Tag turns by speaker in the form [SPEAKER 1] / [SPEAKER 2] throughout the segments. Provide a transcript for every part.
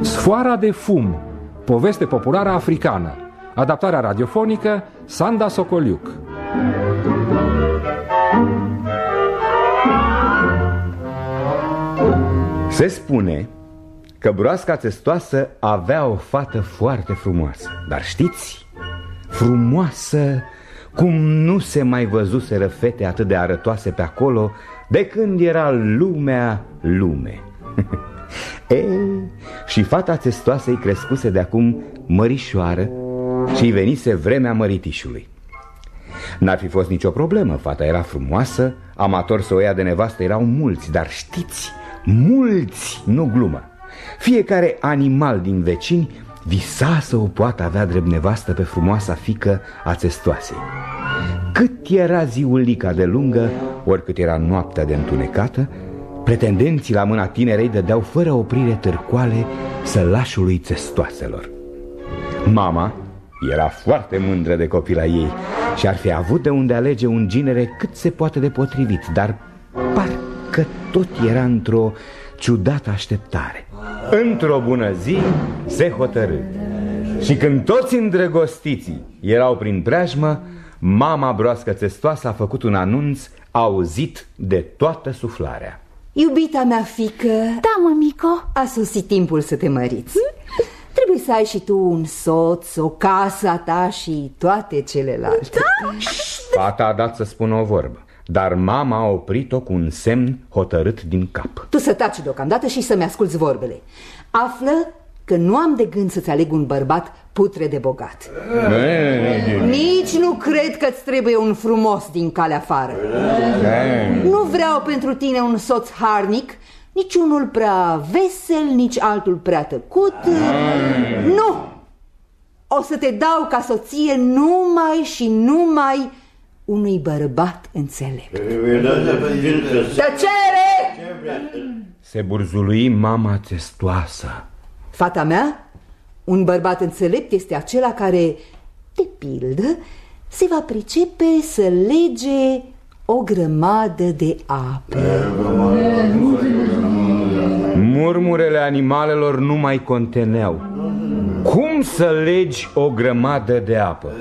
[SPEAKER 1] Sfoara de fum, poveste populară africană, adaptarea radiofonică Sanda Socoliuc.
[SPEAKER 2] Se spune că broasca testoasă avea o fată foarte frumoasă. Dar știți, frumoasă cum nu se mai văzuseră fete atât de arătoase pe acolo De când era lumea lume Ei, și fata testoasă îi crescuse de acum mărișoară și îi venise vremea măritișului. N-ar fi fost nicio problemă, fata era frumoasă, amator să o ia de nevastă erau mulți, dar știți, mulți, nu glumă. Fiecare animal din vecini visa să o poată avea drept nevastă pe frumoasa fică a testoasei. Cât era ziulica de lungă, oricât era noaptea de întunecată Pretendenții la mâna tinerei dădeau fără oprire târcoale sălașului testoaselor Mama era foarte mândră de copila ei și ar fi avut de unde alege un ginere cât se poate de potrivit Dar parcă tot era într-o ciudată așteptare. Într-o bună zi se hotărâ. Și când toți îndrăgostiții erau prin preajmă Mama broască testoasă a făcut un anunț auzit de toată suflarea
[SPEAKER 3] Iubita mea fică.
[SPEAKER 4] Da, mămico.
[SPEAKER 3] A sosit timpul să te măriți. Trebuie să ai și tu un soț, o casă a ta și toate celelalte.
[SPEAKER 4] Da?
[SPEAKER 2] Fata a dat să spună o vorbă Dar mama a oprit-o cu un semn hotărât din cap.
[SPEAKER 3] Tu să taci deocamdată și să-mi asculți vorbele. Află că nu am de gând să-ți aleg un bărbat putre de bogat. Nici nu cred că-ți trebuie un frumos din calea afară. Nu vreau pentru tine un soț harnic Nici unul prea vesel, nici altul prea tăcut. Nu! O să te dau ca soție numai și numai unui bărbat înțelept. Tăcere!
[SPEAKER 2] Se burzului mama testoasă
[SPEAKER 3] Fata mea, un bărbat înțelept este acela care, de pildă, se va pricepe să lege o grămadă de apă.
[SPEAKER 2] Murmurele animalelor nu mai conteneau Cum să legi o grămadă de apă?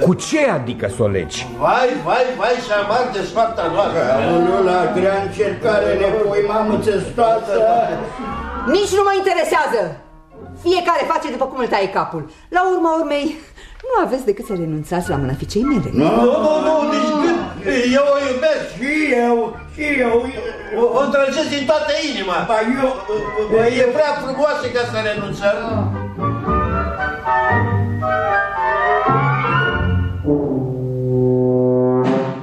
[SPEAKER 2] Cu ce adică să o legi?
[SPEAKER 5] Vai, vai, vai și amar de sfapta noastră
[SPEAKER 6] Aoleu, la grea încercare ne pui mamă testoasă
[SPEAKER 3] Nici nu mă interesează! Fiecare face după cum îl taie capul. La urma urmei, nu aveți decât să renunțați la mâna fiicei mele.
[SPEAKER 5] Nu, nu, nu, nici gând Eu o iubesc
[SPEAKER 6] Și eu, și eu
[SPEAKER 5] O, o îndrăgesc din toată inima
[SPEAKER 6] Ba eu,
[SPEAKER 5] E prea frumoasă ca să renunțăm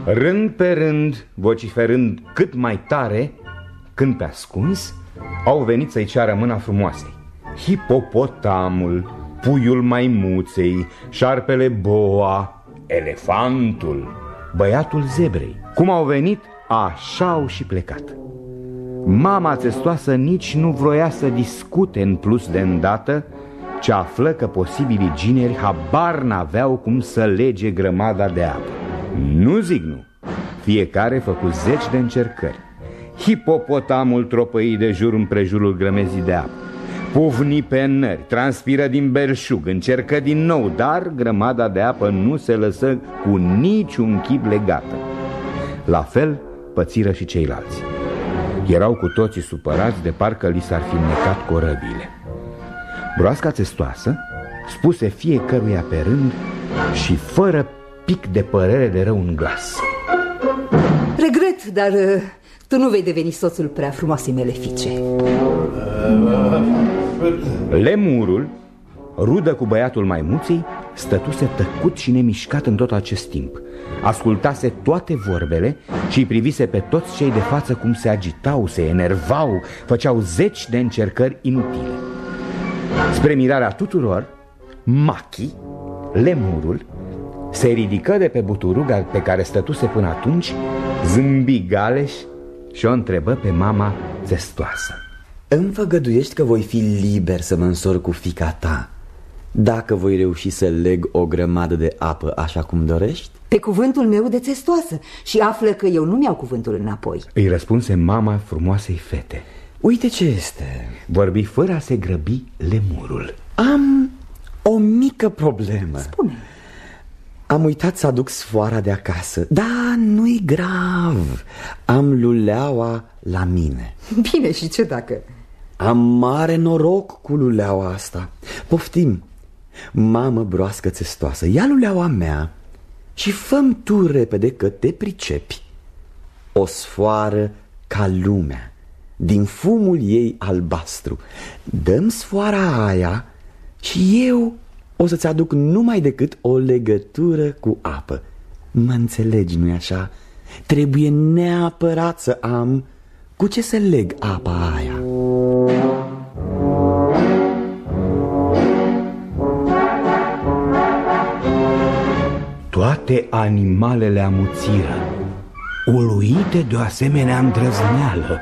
[SPEAKER 2] Rând pe rând, vociferând cât mai tare Când pe ascuns Au venit să-i ceară mâna frumoasei. Hipopotamul, puiul maimuței, șarpele boa, elefantul, băiatul zebrei. Cum au venit, așa au și plecat. Mama testoasă nici nu vroia să discute în plus de îndată Ce află că posibilii gineri habar n-aveau cum să lege grămada de apă. Nu zic nu, fiecare făcu zeci de încercări Hipopotamul tropăi de jur împrejurul grămezii de apă. Puvni pe nări, transpiră din berșug, încercă din nou Dar grămada de apă nu se lăsă cu niciun chip legată. La fel pățiră și ceilalți. Erau cu toții supărați de parcă li s-ar fi necat corăbile. Broasca testoasă spuse fiecăruia pe rând și fără pic de părere de rău în glas.
[SPEAKER 3] Regret, dar uh, tu nu vei deveni soțul prea frumoasei mele fiice.
[SPEAKER 2] Lemurul, rudă cu băiatul maimuței, stătuse tăcut și nemișcat în tot acest timp Ascultase toate vorbele și îi privise pe toți cei de față cum se agitau, se enervau, făceau zeci de încercări inutile Spre mirarea tuturor, Machi, lemurul, se ridică de pe buturuga pe care stătuse până atunci, zâmbi galeș și o întrebă pe mama testoasă
[SPEAKER 7] Îmi făgăduiești că voi fi liber să mă însor cu fica ta?
[SPEAKER 4] Dacă voi reuși să leg o grămadă de apă așa cum dorești?
[SPEAKER 3] Pe cuvântul meu de testoasă și află că eu nu mi-au cuvântul înapoi.
[SPEAKER 2] Îi răspunse mama frumoasei fete.
[SPEAKER 4] Uite ce este.
[SPEAKER 2] Vorbi fără a se grăbi lemurul.
[SPEAKER 4] Am o mică problemă.
[SPEAKER 3] Spune
[SPEAKER 4] Am uitat să aduc sfoara de acasă. Da, nu-i grav. Am luleaua la mine.
[SPEAKER 3] Bine, și ce dacă?
[SPEAKER 4] Am mare noroc cu luleaua asta. Poftim. Mamă broască țestoasă, ia luleaua mea Și făm tu repede că te pricepi. O sfoară ca lumea Din fumul ei albastru. Dăm sfoara aia Și eu o să-ți aduc numai decât o legătură cu apă. Mă înțelegi, nu-i așa? Trebuie neapărat să am. Cu ce să leg apa aia?
[SPEAKER 2] Toate animalele amuțiră. Uluite de o asemenea îndrăzneală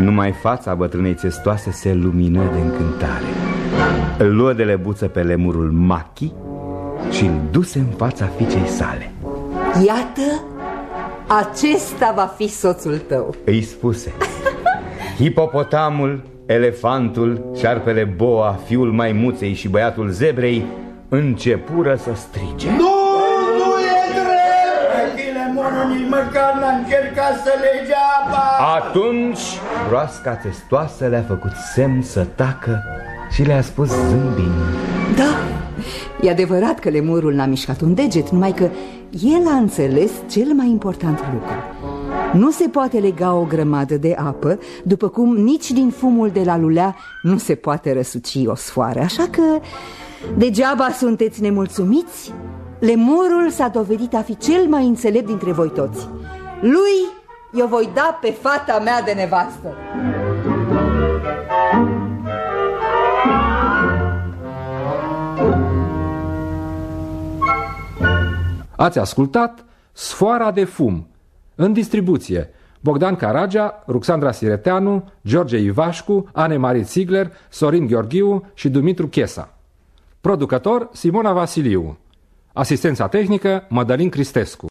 [SPEAKER 2] Numai fața bătrânei țestoase se lumină de încântare. Îl luă de lebuță pe lemurul Machi Și îl duse în fața fiicei sale.
[SPEAKER 3] Iată, acesta va fi soțul tău.
[SPEAKER 2] Îi spuse Hipopotamul, elefantul, șarpele boa, fiul maimuței și băiatul zebrei Începură să strige.
[SPEAKER 6] Nu, nu e drept! Achille Mono nici măcar n-a încercat să lege apa!
[SPEAKER 2] Atunci broasca testoasă le-a făcut semn să tacă și le-a spus zâmbind.
[SPEAKER 3] Da, e adevărat că lemurul n-a mișcat un deget Numai că el a înțeles cel mai important lucru. Nu se poate lega o grămadă de apă După cum nici din fumul de la lulea nu se poate răsuci o sfoară. Așa că degeaba sunteți nemulțumiți? Lemurul s-a dovedit a fi cel mai înțelept dintre voi toți. Lui eu voi da pe fata mea de nevastă.
[SPEAKER 1] Ați ascultat Sfoara de fum. În distribuție Bogdan Caragea, Ruxandra Sireteanu, George Ivașcu, Anne-Marie Ziegler, Sorin Gheorghiu și Dumitru Chesa Producător Simona Vasiliu. Asistența tehnică Mădălin Cristescu